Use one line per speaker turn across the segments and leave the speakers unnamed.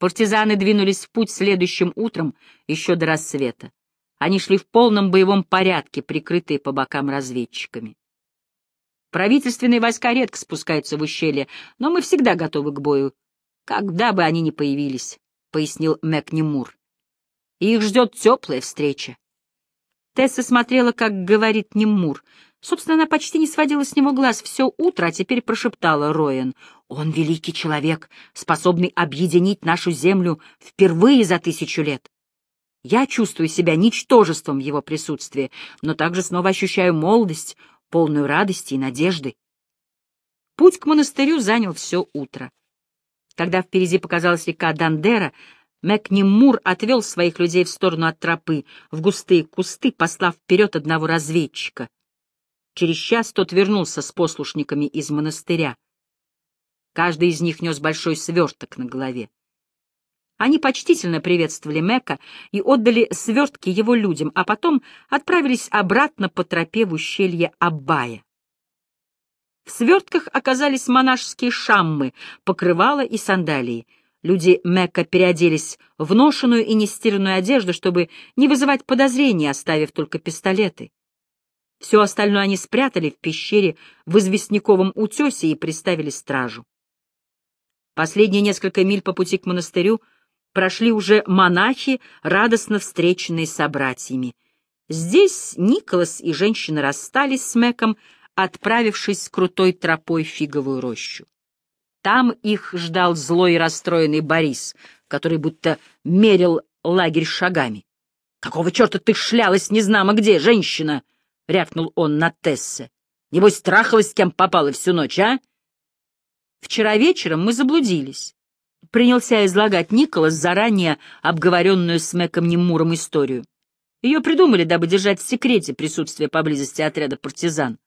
Партизаны двинулись в путь следующим утром, еще до рассвета. Они шли в полном боевом порядке, прикрытые по бокам разведчиками. Правительственные войска редко спускаются в ущелье, но мы всегда готовы к бою, когда бы они ни появились, — пояснил Мэкни их ждет теплая встреча. Тесса смотрела, как говорит Немур. Собственно, она почти не сводила с него глаз все утро, а теперь прошептала Роэн. «Он великий человек, способный объединить нашу землю впервые за тысячу лет. Я чувствую себя ничтожеством в его присутствии, но также снова ощущаю молодость, полную радости и надежды. Путь к монастырю занял все утро. Когда впереди показалась река Дандера, Мэкнимур отвел своих людей в сторону от тропы, в густые кусты, послав вперед одного разведчика. Через час тот вернулся с послушниками из монастыря. Каждый из них нес большой сверток на голове. Они почтительно приветствовали Мека и отдали свертки его людям, а потом отправились обратно по тропе в ущелье Аббая. В свертках оказались монашеские шаммы, покрывала и сандалии. Люди Мекка переоделись в ношеную и нестиранную одежду, чтобы не вызывать подозрений, оставив только пистолеты. Все остальное они спрятали в пещере в известняковом утесе и приставили стражу. Последние несколько миль по пути к монастырю — прошли уже монахи, радостно встреченные собратьями. Здесь Николас и женщина расстались с Мэком, отправившись крутой тропой в фиговую рощу. Там их ждал злой и расстроенный Борис, который будто мерил лагерь шагами. — Какого черта ты шлялась незнамо где, женщина? — рявкнул он на Тессе. — Небось, трахалась с кем попала всю ночь, а? Вчера вечером мы заблудились принялся излагать Николас заранее обговоренную с Мэком Немуром историю. Ее придумали, дабы держать в секрете присутствие поблизости отряда партизан.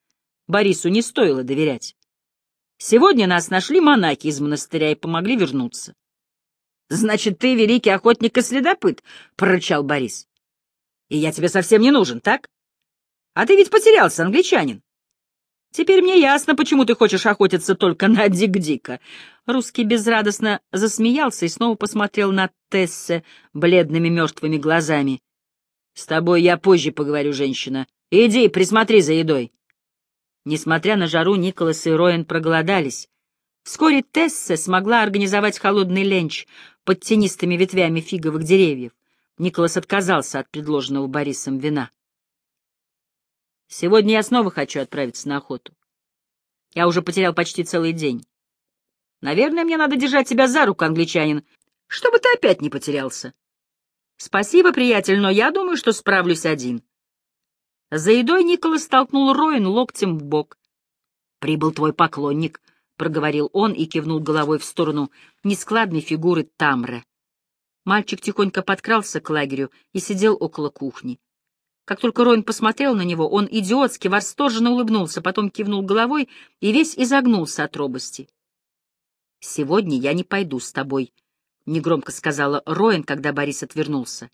Борису не стоило доверять. Сегодня нас нашли монахи из монастыря и помогли вернуться. — Значит, ты великий охотник и следопыт, — прорычал Борис. — И я тебе совсем не нужен, так? А ты ведь потерялся, англичанин. Теперь мне ясно, почему ты хочешь охотиться только на Дик-Дика. Русский безрадостно засмеялся и снова посмотрел на Тессе бледными мертвыми глазами. — С тобой я позже поговорю, женщина. Иди, присмотри за едой. Несмотря на жару, Николас и Роэн проголодались. Вскоре Тессе смогла организовать холодный ленч под тенистыми ветвями фиговых деревьев. Николас отказался от предложенного Борисом вина. Сегодня я снова хочу отправиться на охоту. Я уже потерял почти целый день. Наверное, мне надо держать тебя за руку, англичанин, чтобы ты опять не потерялся. Спасибо, приятель, но я думаю, что справлюсь один. За едой Николас столкнул Роин локтем в бок. «Прибыл твой поклонник», — проговорил он и кивнул головой в сторону нескладной фигуры Тамре. Мальчик тихонько подкрался к лагерю и сидел около кухни. Как только Роин посмотрел на него, он идиотски, восторженно улыбнулся, потом кивнул головой и весь изогнулся от робости. «Сегодня я не пойду с тобой», — негромко сказала Роин, когда Борис отвернулся.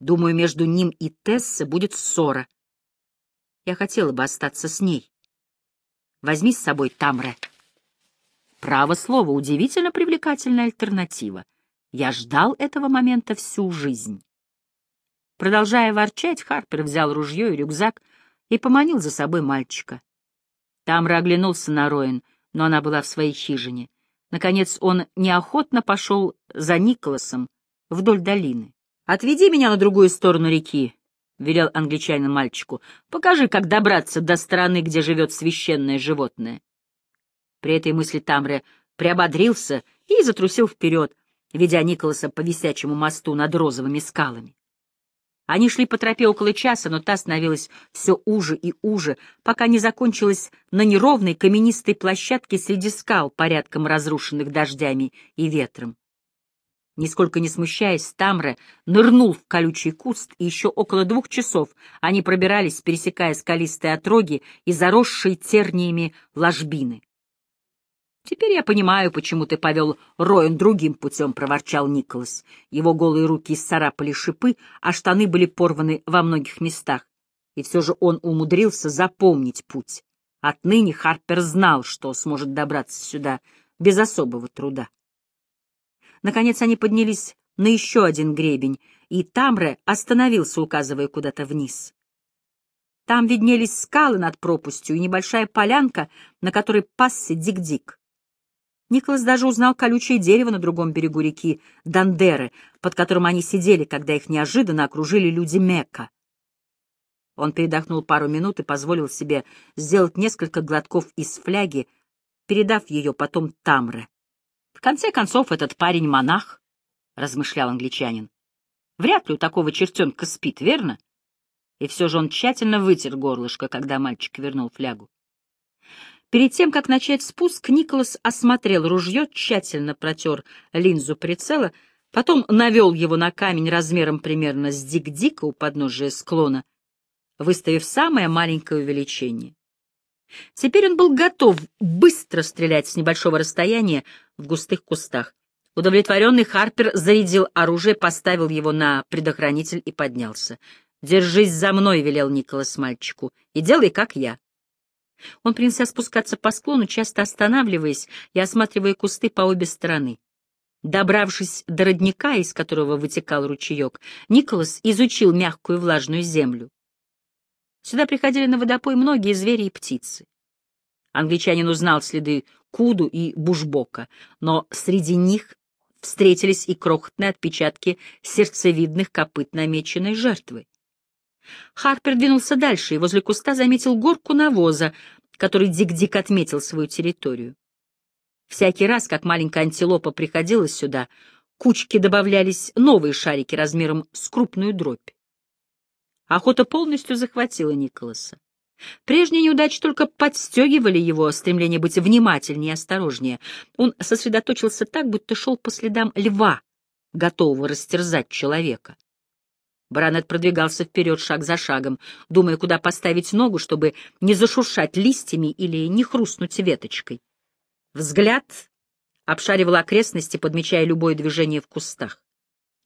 «Думаю, между ним и Тессе будет ссора. Я хотела бы остаться с ней. Возьми с собой Тамре». Право слово, удивительно привлекательная альтернатива. Я ждал этого момента всю жизнь. Продолжая ворчать, Харпер взял ружье и рюкзак и поманил за собой мальчика. Тамра оглянулся на Роин, но она была в своей хижине. Наконец он неохотно пошел за Николасом вдоль долины. «Отведи меня на другую сторону реки», — велел англичанин мальчику. «Покажи, как добраться до стороны, где живет священное животное». При этой мысли Тамре приободрился и затрусил вперед, ведя Николаса по висячему мосту над розовыми скалами. Они шли по тропе около часа, но та становилась все уже и уже, пока не закончилась на неровной каменистой площадке среди скал, порядком разрушенных дождями и ветром. Нисколько не смущаясь, Тамре нырнул в колючий куст, и еще около двух часов они пробирались, пересекая скалистые отроги и заросшие терниями ложбины. «Теперь я понимаю, почему ты повел Роэн другим путем», — проворчал Николас. Его голые руки исцарапали шипы, а штаны были порваны во многих местах. И все же он умудрился запомнить путь. Отныне Харпер знал, что сможет добраться сюда без особого труда. Наконец они поднялись на еще один гребень, и Тамре остановился, указывая куда-то вниз. Там виднелись скалы над пропастью и небольшая полянка, на которой пасся Дик-Дик. Николас даже узнал колючее дерево на другом берегу реки Дандеры, под которым они сидели, когда их неожиданно окружили люди Мекка. Он передохнул пару минут и позволил себе сделать несколько глотков из фляги, передав ее потом Тамре. В конце концов, этот парень — монах, — размышлял англичанин. Вряд ли у такого чертенка спит, верно? И все же он тщательно вытер горлышко, когда мальчик вернул флягу. Перед тем, как начать спуск, Николас осмотрел ружье, тщательно протер линзу прицела, потом навел его на камень размером примерно с дик-дика у подножия склона, выставив самое маленькое увеличение. Теперь он был готов быстро стрелять с небольшого расстояния в густых кустах. Удовлетворенный Харпер зарядил оружие, поставил его на предохранитель и поднялся. «Держись за мной», — велел Николас мальчику, — «и делай, как я». Он принялся спускаться по склону, часто останавливаясь и осматривая кусты по обе стороны. Добравшись до родника, из которого вытекал ручеек, Николас изучил мягкую влажную землю. Сюда приходили на водопой многие звери и птицы. Англичанин узнал следы Куду и Бушбока, но среди них встретились и крохотные отпечатки сердцевидных копыт намеченной жертвы. Харпер двинулся дальше и возле куста заметил горку навоза, который Дик-Дик отметил свою территорию. Всякий раз, как маленькая антилопа приходила сюда, кучки добавлялись новые шарики размером с крупную дробь. Охота полностью захватила Николаса. Прежние неудачи только подстегивали его стремление быть внимательнее и осторожнее. Он сосредоточился так, будто шел по следам льва, готового растерзать человека. Бранет продвигался вперед шаг за шагом, думая, куда поставить ногу, чтобы не зашуршать листьями или не хрустнуть веточкой. Взгляд обшаривал окрестности, подмечая любое движение в кустах.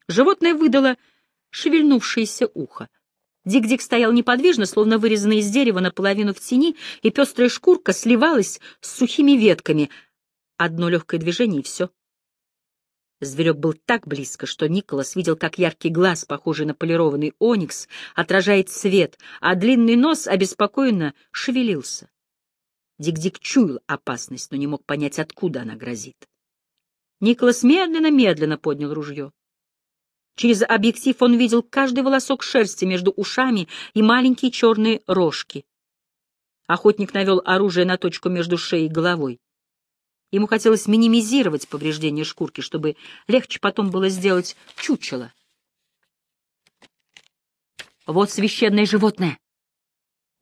Животное выдало шевельнувшееся ухо. Дик-Дик стоял неподвижно, словно вырезанный из дерева наполовину в тени, и пестрая шкурка сливалась с сухими ветками. Одно легкое движение — и все. Зверек был так близко, что Николас видел, как яркий глаз, похожий на полированный оникс, отражает свет, а длинный нос обеспокоенно шевелился. Дик-Дик чуял опасность, но не мог понять, откуда она грозит. Николас медленно-медленно поднял ружье. Через объектив он видел каждый волосок шерсти между ушами и маленькие черные рожки. Охотник навел оружие на точку между шеей и головой. Ему хотелось минимизировать повреждения шкурки, чтобы легче потом было сделать чучело. Вот священное животное!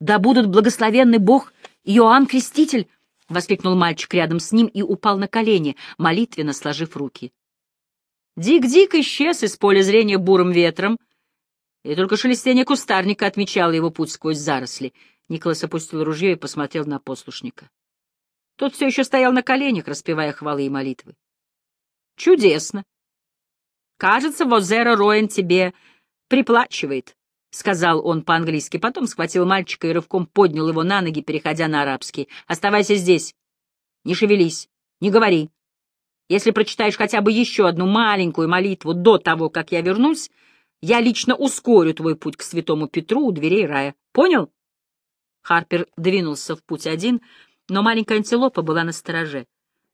Да будут благословенный Бог Иоанн Креститель! — воскликнул мальчик рядом с ним и упал на колени, молитвенно сложив руки. Дик-Дик исчез из поля зрения бурым ветром, и только шелестение кустарника отмечало его путь сквозь заросли. Николас опустил ружье и посмотрел на послушника. Тот все еще стоял на коленях, распевая хвалы и молитвы. «Чудесно! Кажется, Возера Роэн тебе приплачивает», — сказал он по-английски. Потом схватил мальчика и рывком поднял его на ноги, переходя на арабский. «Оставайся здесь. Не шевелись. Не говори. Если прочитаешь хотя бы еще одну маленькую молитву до того, как я вернусь, я лично ускорю твой путь к святому Петру у дверей рая. Понял? Харпер двинулся в путь один, но маленькая антилопа была на стороже.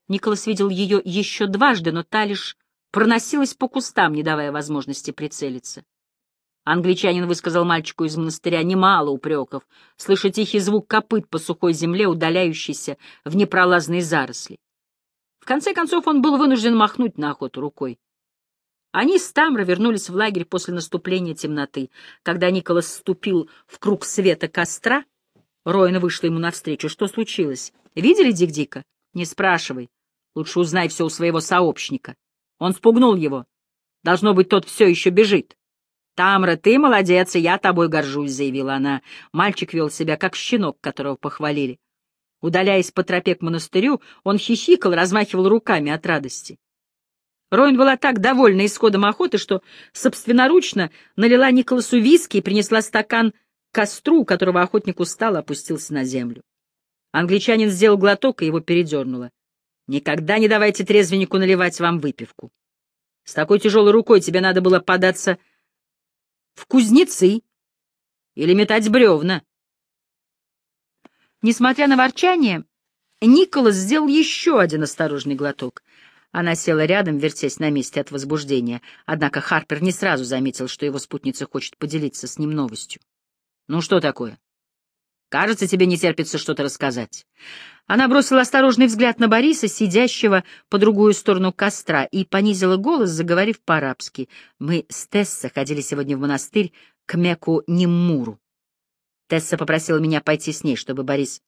Николас видел ее еще дважды, но та лишь проносилась по кустам, не давая возможности прицелиться. Англичанин высказал мальчику из монастыря немало упреков, слыша тихий звук копыт по сухой земле, удаляющийся в непролазные заросли. В конце концов он был вынужден махнуть на охоту рукой. Они с Тамро вернулись в лагерь после наступления темноты. Когда Николас вступил в круг света костра, Роина вышла ему навстречу. Что случилось? Видели Дик-Дика? Не спрашивай. Лучше узнай все у своего сообщника. Он спугнул его. Должно быть, тот все еще бежит. «Тамра, ты молодец, и я тобой горжусь», — заявила она. Мальчик вел себя, как щенок, которого похвалили. Удаляясь по тропе к монастырю, он хихикал, размахивал руками от радости. Роин была так довольна исходом охоты, что собственноручно налила Николасу виски и принесла стакан костру, которого охотник устал, опустился на землю. Англичанин сделал глоток, и его передернуло. «Никогда не давайте трезвеннику наливать вам выпивку. С такой тяжелой рукой тебе надо было податься в кузнецы или метать бревна. Несмотря на ворчание, Николас сделал еще один осторожный глоток. Она села рядом, вертясь на месте от возбуждения, однако Харпер не сразу заметил, что его спутница хочет поделиться с ним новостью. «Ну что такое? Кажется, тебе не терпится что-то рассказать». Она бросила осторожный взгляд на Бориса, сидящего по другую сторону костра, и понизила голос, заговорив по-арабски. «Мы с Тесса ходили сегодня в монастырь к Меку Ниммуру. Тесса попросила меня пойти с ней, чтобы Борис...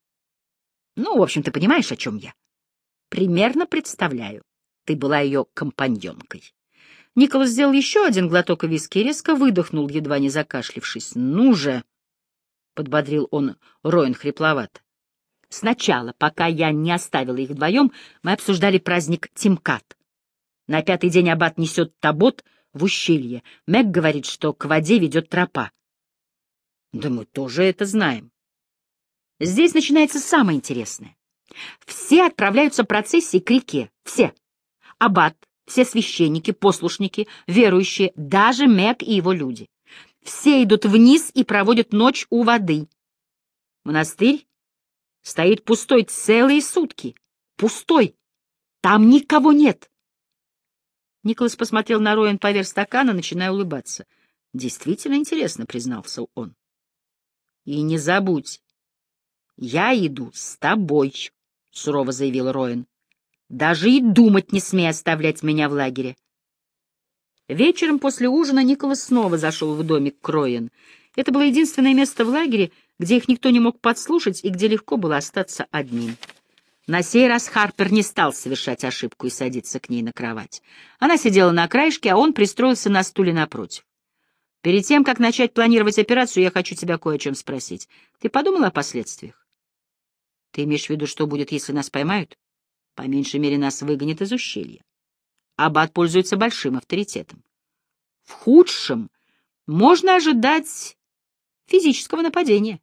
Ну, в общем, ты понимаешь, о чем я? Примерно представляю. Ты была ее компаньонкой. Николас сделал еще один глоток виски и резко выдохнул, едва не закашлившись. «Ну же!» — подбодрил он Роин хрипловато. «Сначала, пока я не оставила их вдвоем, мы обсуждали праздник Тимкат. На пятый день аббат несет табот в ущелье. Мэг говорит, что к воде ведет тропа. Да мы тоже это знаем. Здесь начинается самое интересное. Все отправляются процессией к реке. Все. Аббат, все священники, послушники, верующие, даже Мэг и его люди. Все идут вниз и проводят ночь у воды. Монастырь стоит пустой целые сутки. Пустой. Там никого нет. Николас посмотрел на Роэн поверх стакана, начиная улыбаться. «Действительно интересно», — признался он. «И не забудь, я иду с тобой», — сурово заявил Роэн. «Даже и думать не смей оставлять меня в лагере». Вечером после ужина Николас снова зашел в домик Кроен. Это было единственное место в лагере, где их никто не мог подслушать и где легко было остаться одним. На сей раз Харпер не стал совершать ошибку и садиться к ней на кровать. Она сидела на краешке, а он пристроился на стуле напротив. «Перед тем, как начать планировать операцию, я хочу тебя кое о чем спросить. Ты подумала о последствиях?» «Ты имеешь в виду, что будет, если нас поймают?» «По меньшей мере, нас выгонят из ущелья. Аббат пользуется большим авторитетом. В худшем можно ожидать физического нападения.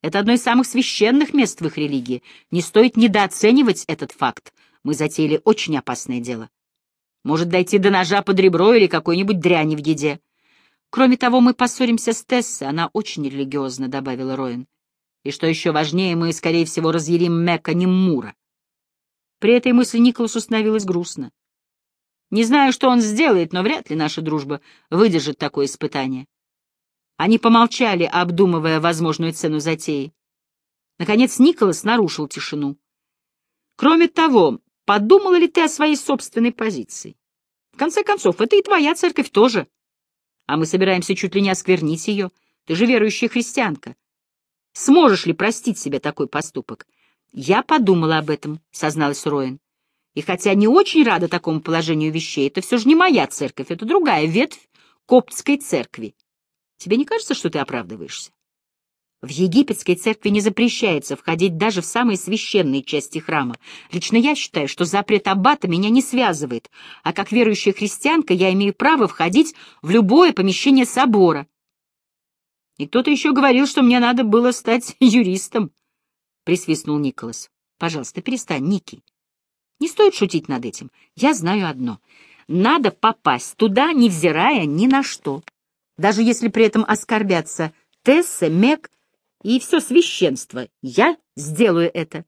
Это одно из самых священных мест в их религии. Не стоит недооценивать этот факт. Мы затеяли очень опасное дело. Может дойти до ножа под ребро или какой-нибудь дряни в еде. Кроме того, мы поссоримся с Тессой, она очень религиозна, — добавила Роин. И что еще важнее, мы, скорее всего, разъярим Мека Ниммура. При этой мысли Николасу становилось грустно. Не знаю, что он сделает, но вряд ли наша дружба выдержит такое испытание. Они помолчали, обдумывая возможную цену затеи. Наконец Николас нарушил тишину. «Кроме того, подумала ли ты о своей собственной позиции? В конце концов, это и твоя церковь тоже. А мы собираемся чуть ли не осквернить ее. Ты же верующая христианка. Сможешь ли простить себе такой поступок?» «Я подумала об этом», — созналась Роин. «И хотя не очень рада такому положению вещей, это все же не моя церковь, это другая ветвь коптской церкви. Тебе не кажется, что ты оправдываешься? В египетской церкви не запрещается входить даже в самые священные части храма. Лично я считаю, что запрет аббата меня не связывает, а как верующая христианка я имею право входить в любое помещение собора. И кто-то еще говорил, что мне надо было стать юристом, — присвистнул Николас. Пожалуйста, перестань, Ники. Не стоит шутить над этим. Я знаю одно. Надо попасть туда, невзирая ни на что даже если при этом оскорбятся Тесса, Мек и все священство. Я сделаю это.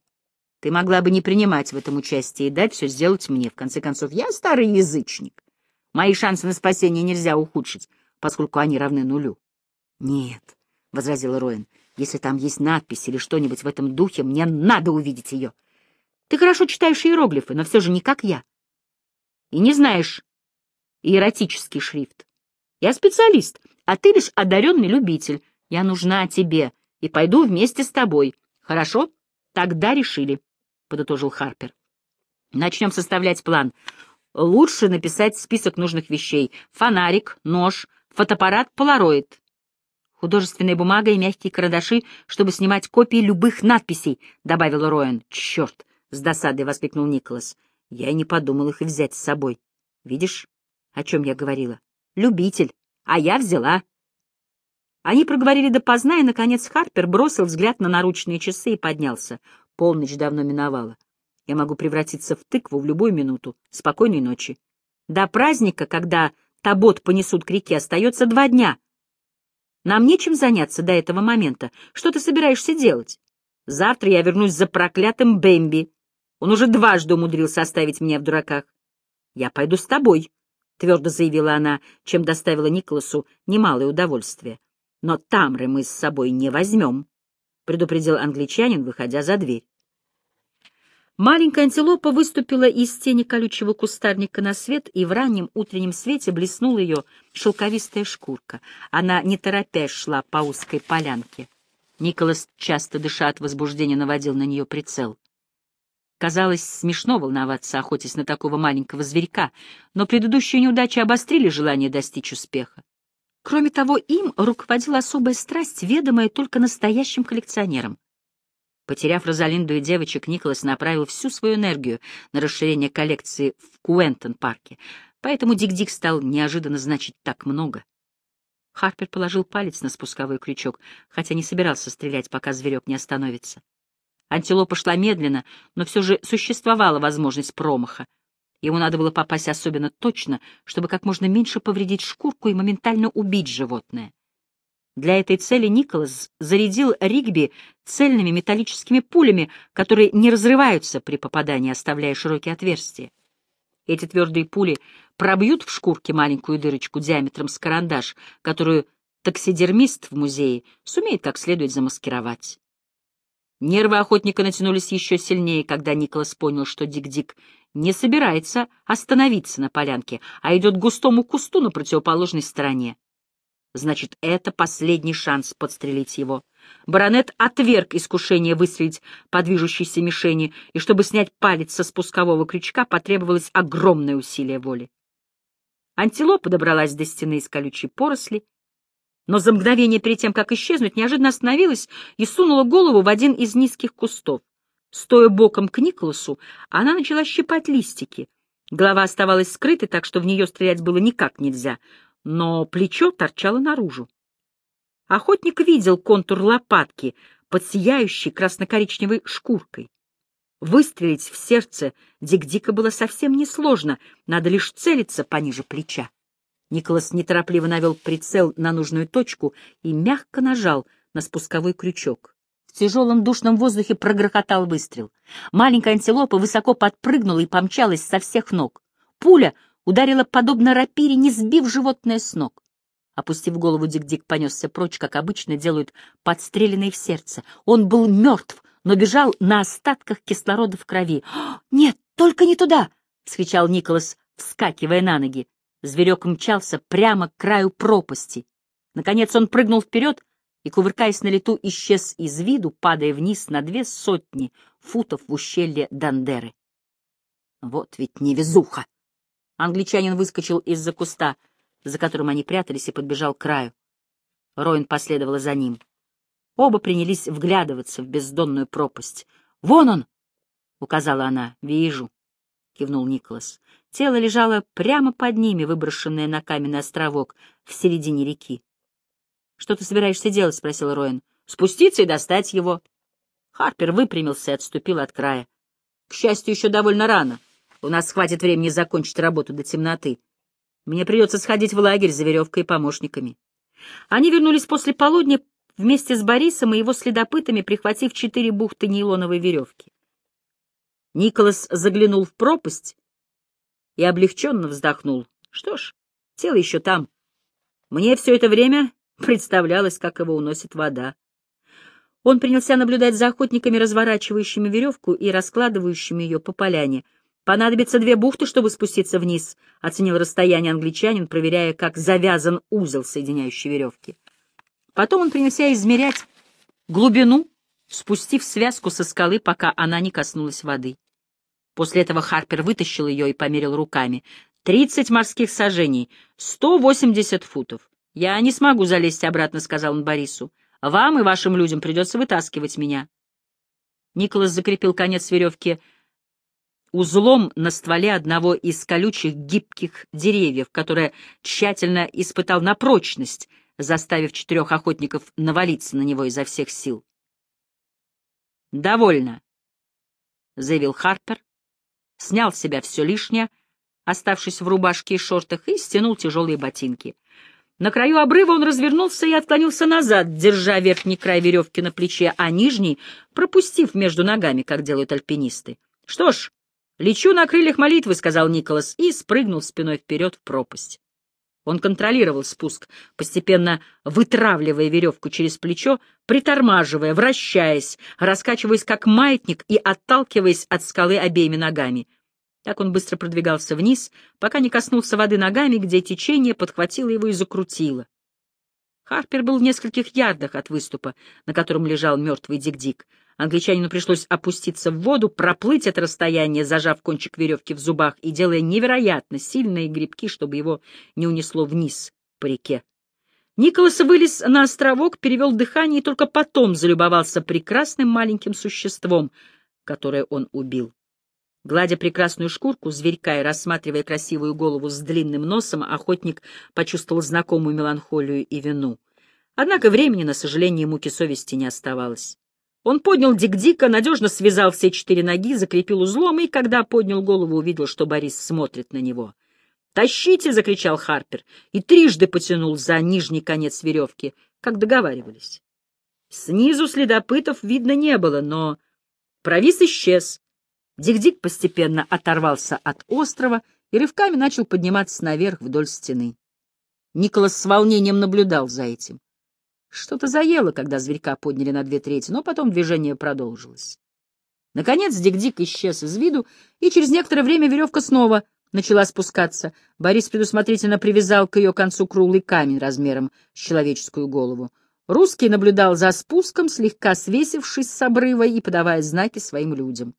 Ты могла бы не принимать в этом участие и дать все сделать мне. В конце концов, я старый язычник. Мои шансы на спасение нельзя ухудшить, поскольку они равны нулю. — Нет, — возразила Роин, — если там есть надпись или что-нибудь в этом духе, мне надо увидеть ее. Ты хорошо читаешь иероглифы, но все же не как я. И не знаешь иеротический шрифт. Я специалист, а ты лишь одаренный любитель. Я нужна тебе и пойду вместе с тобой. Хорошо? Тогда решили, — подытожил Харпер. Начнем составлять план. Лучше написать список нужных вещей. Фонарик, нож, фотоаппарат, полароид. Художественная бумага и мягкие карандаши, чтобы снимать копии любых надписей, — добавил Роэн. Черт! — с досадой воскликнул Николас. Я и не подумал их взять с собой. Видишь, о чем я говорила? Любитель. А я взяла. Они проговорили допоздна, и, наконец, Харпер бросил взгляд на наручные часы и поднялся. Полночь давно миновала. Я могу превратиться в тыкву в любую минуту. Спокойной ночи. До праздника, когда табот понесут к реке, остается два дня. Нам нечем заняться до этого момента. Что ты собираешься делать? Завтра я вернусь за проклятым Бэмби. Он уже дважды умудрился оставить меня в дураках. Я пойду с тобой, — твердо заявила она, чем доставила Николасу немалое удовольствие. Но Тамры мы с собой не возьмем, — предупредил англичанин, выходя за дверь. Маленькая антилопа выступила из тени колючего кустарника на свет, и в раннем утреннем свете блеснула ее шелковистая шкурка. Она, не торопясь, шла по узкой полянке. Николас, часто дыша от возбуждения, наводил на нее прицел. Казалось смешно волноваться, охотясь на такого маленького зверька, но предыдущие неудачи обострили желание достичь успеха. Кроме того, им руководила особая страсть, ведомая только настоящим коллекционерам. Потеряв Розалинду и девочек, Николас направил всю свою энергию на расширение коллекции в Куэнтон-парке, поэтому Дик-Дик стал неожиданно значить так много. Харпер положил палец на спусковой крючок, хотя не собирался стрелять, пока зверек не остановится. Антилопа шла медленно, но все же существовала возможность промаха. Ему надо было попасть особенно точно, чтобы как можно меньше повредить шкурку и моментально убить животное. Для этой цели Николас зарядил Ригби цельными металлическими пулями, которые не разрываются при попадании, оставляя широкие отверстия. Эти твердые пули пробьют в шкурке маленькую дырочку диаметром с карандаш, которую таксидермист в музее сумеет как следует замаскировать. Нервы охотника натянулись еще сильнее, когда Николас понял, что Дик-Дик не собирается остановиться на полянке, а идет к густому кусту на противоположной стороне. Значит, это последний шанс подстрелить его. Баронет отверг искушение выстрелить по движущейся мишени, и чтобы снять палец со спускового крючка, потребовалось огромное усилие воли. Антилопа добралась до стены из колючей поросли, но за мгновение перед тем, как исчезнуть, неожиданно остановилась и сунула голову в один из низких кустов. Стоя боком к Николасу, она начала щипать листики. Голова оставалась скрытой, так что в нее стрелять было никак нельзя — но плечо торчало наружу. Охотник видел контур лопатки под сияющей красно-коричневой шкуркой. Выстрелить в сердце Дик-Дика было совсем несложно, надо лишь целиться пониже плеча. Николас неторопливо навел прицел на нужную точку и мягко нажал на спусковой крючок. В тяжелом душном воздухе прогрохотал выстрел. Маленькая антилопа высоко подпрыгнула и помчалась со всех ног. Пуля ударила подобно рапире, не сбив животное с ног. Опустив голову, Дик-Дик понесся прочь, как обычно делают подстреленные в сердце. Он был мертв, но бежал на остатках кислорода в крови. «Нет, только не туда!» — вскричал Николас, вскакивая на ноги. Зверек мчался прямо к краю пропасти. Наконец он прыгнул вперед и, кувыркаясь на лету, исчез из виду, падая вниз на две сотни футов в ущелье Дандеры. Вот ведь невезуха! Англичанин выскочил из-за куста, за которым они прятались, и подбежал к краю. Роин последовала за ним. Оба принялись вглядываться в бездонную пропасть. «Вон он!» — указала она. «Вижу», — кивнул Николас. Тело лежало прямо под ними, выброшенное на каменный островок в середине реки. «Что ты собираешься делать?» — спросил Роин. «Спуститься и достать его». Харпер выпрямился и отступил от края. «К счастью, еще довольно рано. У нас хватит времени закончить работу до темноты. Мне придется сходить в лагерь за веревкой и помощниками. Они вернулись после полудня вместе с Борисом и его следопытами, прихватив четыре бухты нейлоновой веревки. Николас заглянул в пропасть и облегченно вздохнул. Что ж, тело еще там. Мне все это время представлялось, как его уносит вода. Он принялся наблюдать за охотниками, разворачивающими веревку и раскладывающими ее по поляне — Понадобится две бухты, чтобы спуститься вниз, — оценил расстояние англичанин, проверяя, как завязан узел, соединяющий веревки. Потом он принялся измерять глубину, спустив связку со скалы, пока она не коснулась воды. После этого Харпер вытащил ее и померил руками. «Тридцать морских сажений, сто восемьдесят футов. Я не смогу залезть обратно», — сказал он Борису. «Вам и вашим людям придется вытаскивать меня». Николас закрепил конец веревки узлом на стволе одного из колючих гибких деревьев, которое тщательно испытал на прочность, заставив четырех охотников навалиться на него изо всех сил. «Довольно», — заявил Харпер, снял с себя все лишнее, оставшись в рубашке и шортах, и стянул тяжелые ботинки. На краю обрыва он развернулся и отклонился назад, держа верхний край веревки на плече, а нижний пропустив между ногами, как делают альпинисты. — Что ж, лечу на крыльях молитвы, — сказал Николас, и спрыгнул спиной вперед в пропасть. Он контролировал спуск, постепенно вытравливая веревку через плечо, притормаживая, вращаясь, раскачиваясь как маятник и отталкиваясь от скалы обеими ногами. Так он быстро продвигался вниз, пока не коснулся воды ногами, где течение подхватило его и закрутило. Харпер был в нескольких ярдах от выступа, на котором лежал мертвый Дик-Дик. Англичанину пришлось опуститься в воду, проплыть это расстояние, зажав кончик веревки в зубах и делая невероятно сильные грибки, чтобы его не унесло вниз по реке. Николас вылез на островок, перевел дыхание и только потом залюбовался прекрасным маленьким существом, которое он убил. Гладя прекрасную шкурку зверька и рассматривая красивую голову с длинным носом, охотник почувствовал знакомую меланхолию и вину. Однако времени, на сожаление, муки совести не оставалось. Он поднял Дик-Дика, надежно связал все четыре ноги, закрепил узлом и, когда поднял голову, увидел, что Борис смотрит на него. «Тащите!» — закричал Харпер и трижды потянул за нижний конец веревки, как договаривались. Снизу следопытов видно не было, но провис исчез. Дик-Дик постепенно оторвался от острова и рывками начал подниматься наверх вдоль стены. Николас с волнением наблюдал за этим. Что-то заело, когда зверька подняли на две трети, но потом движение продолжилось. Наконец Дик-Дик исчез из виду, и через некоторое время веревка снова начала спускаться. Борис предусмотрительно привязал к ее концу круглый камень размером с человеческую голову. Русский наблюдал за спуском, слегка свесившись с обрыва и подавая знаки своим людям.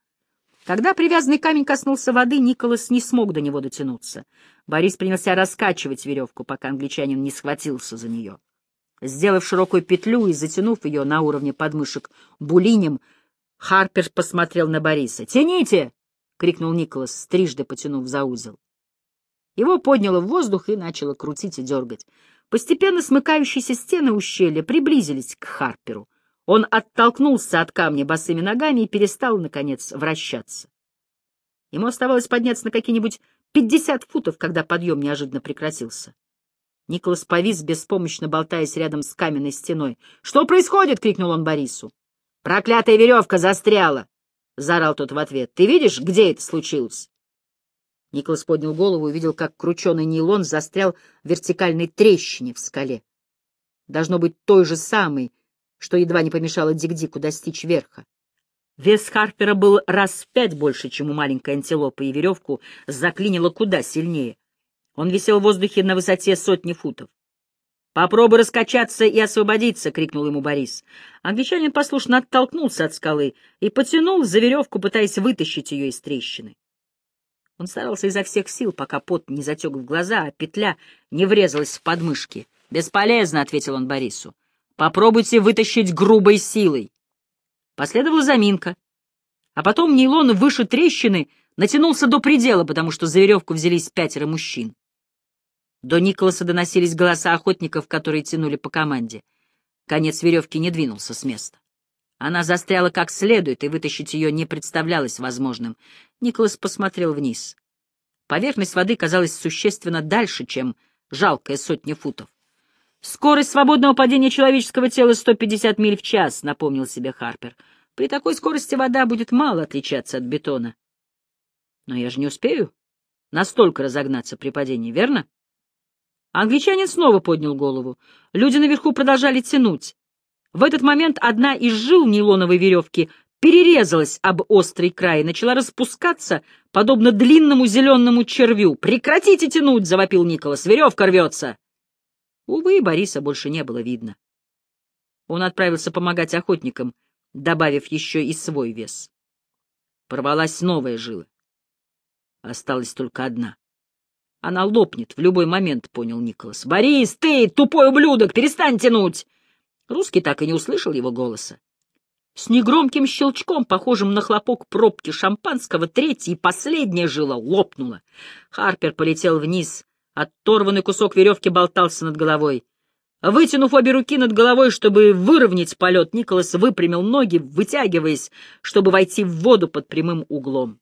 Когда привязанный камень коснулся воды, Николас не смог до него дотянуться. Борис принялся раскачивать веревку, пока англичанин не схватился за нее. Сделав широкую петлю и затянув ее на уровне подмышек булинем, Харпер посмотрел на Бориса. «Тяните!» — крикнул Николас, трижды потянув за узел. Его подняло в воздух и начало крутить и дергать. Постепенно смыкающиеся стены ущелья приблизились к Харперу. Он оттолкнулся от камня босыми ногами и перестал, наконец, вращаться. Ему оставалось подняться на какие-нибудь пятьдесят футов, когда подъем неожиданно прекратился. Николас повис, беспомощно болтаясь рядом с каменной стеной. «Что происходит?» — крикнул он Борису. «Проклятая веревка застряла!» — заорал тот в ответ. «Ты видишь, где это случилось?» Николас поднял голову и увидел, как крученый нейлон застрял в вертикальной трещине в скале. Должно быть той же самой, что едва не помешало Дик-Дику достичь верха. Вес Харпера был раз в пять больше, чем у маленькой антилопы, и веревку заклинило куда сильнее. Он висел в воздухе на высоте сотни футов. «Попробуй раскачаться и освободиться!» — крикнул ему Борис. Англичанин послушно оттолкнулся от скалы и потянул за веревку, пытаясь вытащить ее из трещины. Он старался изо всех сил, пока пот не затек в глаза, а петля не врезалась в подмышки. «Бесполезно», — ответил он Борису. «Попробуйте вытащить грубой силой». Последовала заминка. А потом нейлон выше трещины натянулся до предела, потому что за веревку взялись пятеро мужчин. До Николаса доносились голоса охотников, которые тянули по команде. Конец веревки не двинулся с места. Она застряла как следует, и вытащить ее не представлялось возможным. Николас посмотрел вниз. Поверхность воды казалась существенно дальше, чем жалкая сотня футов. «Скорость свободного падения человеческого тела 150 миль в час», — напомнил себе Харпер. «При такой скорости вода будет мало отличаться от бетона». «Но я же не успею настолько разогнаться при падении, верно?» Англичанин снова поднял голову. Люди наверху продолжали тянуть. В этот момент одна из жил нейлоновой веревки перерезалась об острый край и начала распускаться, подобно длинному зеленому червю. «Прекратите тянуть!» — завопил Николас. «Веревка рвется!» Увы, Бориса больше не было видно. Он отправился помогать охотникам, добавив еще и свой вес. Порвалась новая жила. Осталась только одна. Она лопнет в любой момент, понял Николас. «Борис, ты, тупой ублюдок, перестань тянуть!» Русский так и не услышал его голоса. С негромким щелчком, похожим на хлопок пробки шампанского, третья и последняя жила лопнула. Харпер полетел вниз. Оторванный кусок веревки болтался над головой. Вытянув обе руки над головой, чтобы выровнять полет, Николас выпрямил ноги, вытягиваясь, чтобы войти в воду под прямым углом.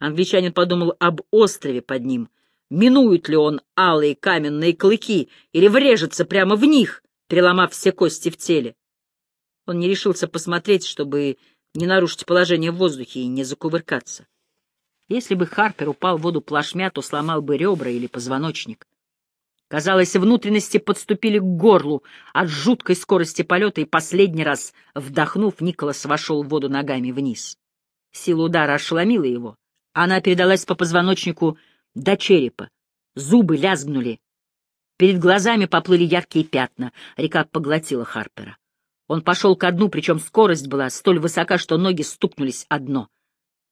Англичанин подумал об острове под ним. Минует ли он алые каменные клыки или врежется прямо в них, переломав все кости в теле? Он не решился посмотреть, чтобы не нарушить положение в воздухе и не закувыркаться. Если бы Харпер упал в воду плашмя, то сломал бы ребра или позвоночник. Казалось, внутренности подступили к горлу от жуткой скорости полета, и последний раз, вдохнув, Николас вошел в воду ногами вниз. Сила удара ошеломила его. Она передалась по позвоночнику до черепа. Зубы лязгнули. Перед глазами поплыли яркие пятна. Река поглотила Харпера. Он пошел ко дну, причем скорость была столь высока, что ноги стукнулись о дно.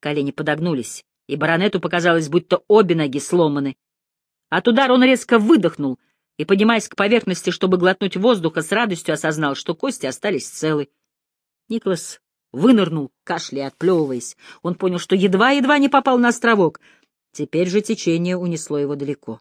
Колени подогнулись, и баронету показалось, будто обе ноги сломаны. От удара он резко выдохнул и, поднимаясь к поверхности, чтобы глотнуть воздуха, с радостью осознал, что кости остались целы. Николас вынырнул, кашляя, отплевываясь. Он понял, что едва-едва не попал на островок. Теперь же течение унесло его далеко.